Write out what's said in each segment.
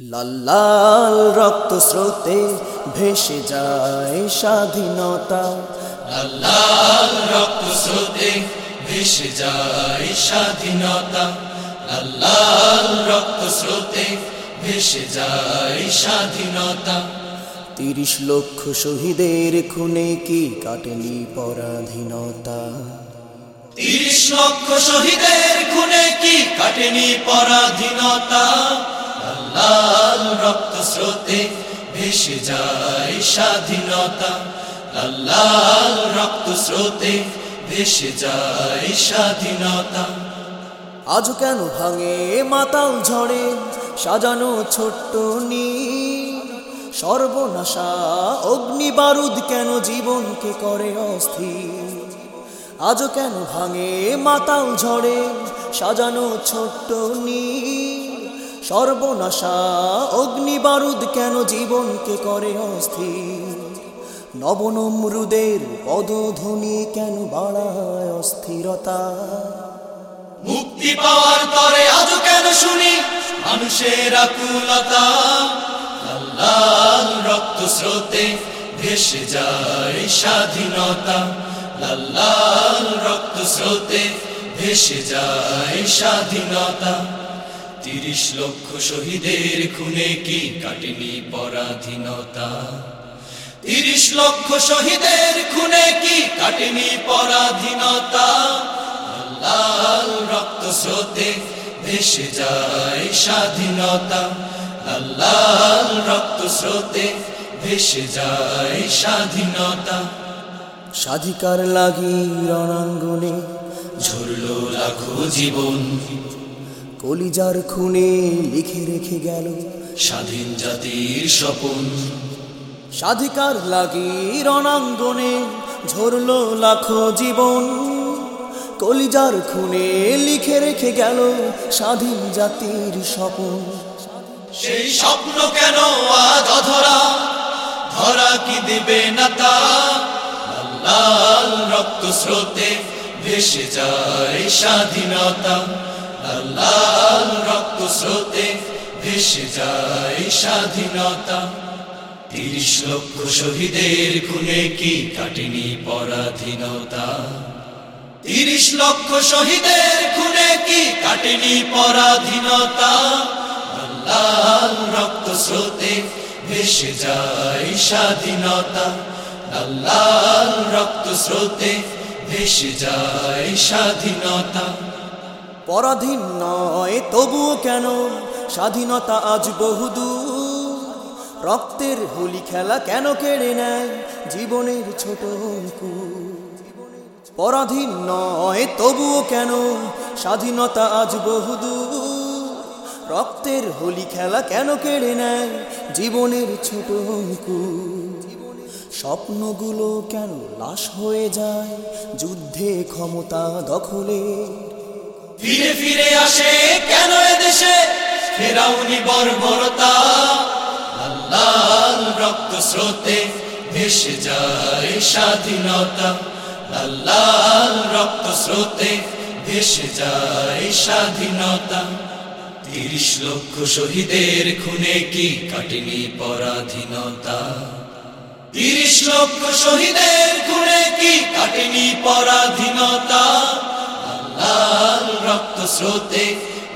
লাল লাল রক্ত স্রোতে ভেসে যায় স্বাধীনতা। লাল রক্ত স্রোতে ভেসে যায় স্বাধীনতা। লাল রক্ত স্রোতে ভেসে যায় স্বাধীনতা। তিরিশ লক্ষ শহীদের খুনে কি কাটেনি পরাধীনতা? তিরিশ লক্ষ শহীদের খুনে কি কাটেনি পরাধীনতা? লাল রক্ত স্রোতে ভেসে যায় স্বাধীনতা। লাল রক্ত স্রোতে ভেসে যায় স্বাধীনতা। আজ কেন ভাঙে মাতাল ঝড়ে? সাজানো ছোট্ট নীল। সর্বনাশা অগ্নি বারুদ কেন জীবনকে করে অস্থির? আজ কেন ভাঙে মাতাল ঝড়ে? সাজানো ছোট্ট নীল। সর্বনাশা অগ্নি বারুদ কেন জীবনকে করে অস্থির? নবনমরুদের পদধ্বনি কেন বাড়ায় অস্থিরতা? মুক্তি পাওয়ার তরে আজ কেন শুনি মানুষের আকুলতা? লাল রক্ত স্রোতে ভেসে যায় স্বাধীনতা। লাল রক্ত স্রোতে ভেসে যায় স্বাধীনতা। তিরিশ লক্ষ শহীদের খুনে কি কাটেনি পরাধীনতা? তিরিশ লক্ষ শহীদের খুনে কি কাটেনি পরাধীনতা? লাল রক্ত স্রোতে ভেসে যায় স্বাধীনতা। লাল রক্ত স্রোতে ভেসে যায় স্বাধীনতা। স্বাধিকার লাগি রণাঙ্গনে ঝরলো লাখো জীবন। কলিজার খুনে লিখে রেখে গেল। স্বাধীন জাতির স্বপন। স্বাধিকার লাগি রণাঙ্গনে ঝরলো লাখো জীবন। কলিজার খুনে লিখে রেখে গেল স্বাধীন জাতির স্বপন। সেই স্বপ্ন কেন আজ অধরা? ধরা কি দেবে না তা? লাল রক্ত স্রোতে ভেসে যায় স্বাধীনতা। লাল রক্ত স্রোতে ভেসে যায় স্বাধীনতা। তিরিশ লক্ষ শহীদের খুনে কি কাটেনি পরাধীনতা? তিরিশ লক্ষ শহীদের খুনে কি কাটেনি পরাধীনতা? লাল রক্ত স্রোতে ভেসে যায় স্বাধীনতা। লাল রক্ত স্রোতে ভেসে যায় স্বাধীনতা। পরাধীন নয়, তবুও কেন? স্বাধীনতা আজ বহুদূর। রক্তের হোলি খেলা কেন কেড়ে নেয়? জীবনের ছোট পরাধীন নয়, তবুও কেন? স্বাধীনতা আজ বহুদূর। রক্তের হোলি খেলা কেন কেড়ে নেয়? জীবনের ছোট স্বপ্নগুলো কেন লাশ হয়ে যায়? যুদ্ধে ক্ষমতা দখলে ফিরে ফিরে আসে কেন এদেশে? ফেরাউনি বর্বরতা লাল রক্ত স্রোতে ভেসে যায় স্বাধীনতা। লাল রক্ত স্রোতে ভেসে যায় স্বাধীনতা। তিরিশ লক্ষ শহীদের খুনে কি কাটেনি পরাধীনতা? তিরিশ লক্ষ শহীদের খুনে কি কাটেনি পরাধীনতা? লাল রক্ত স্রোতে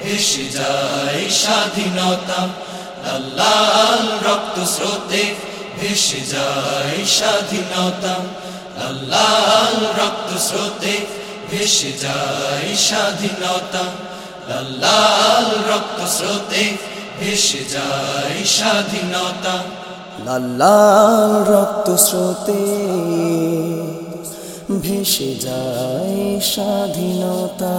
ভেসে যায় স্বাধীনতা। লাল রক্ত স্রোতে ভেসে যায় স্বাধীনতা। লাল রক্ত স্রোতে ভেসে যায় স্বাধীনতা। লাল রক্ত স্রোতে ভেসে যায় স্বাধীনতা। লাল লাল রক্ত স্রোতে ভেসে যায় স্বাধীনতা।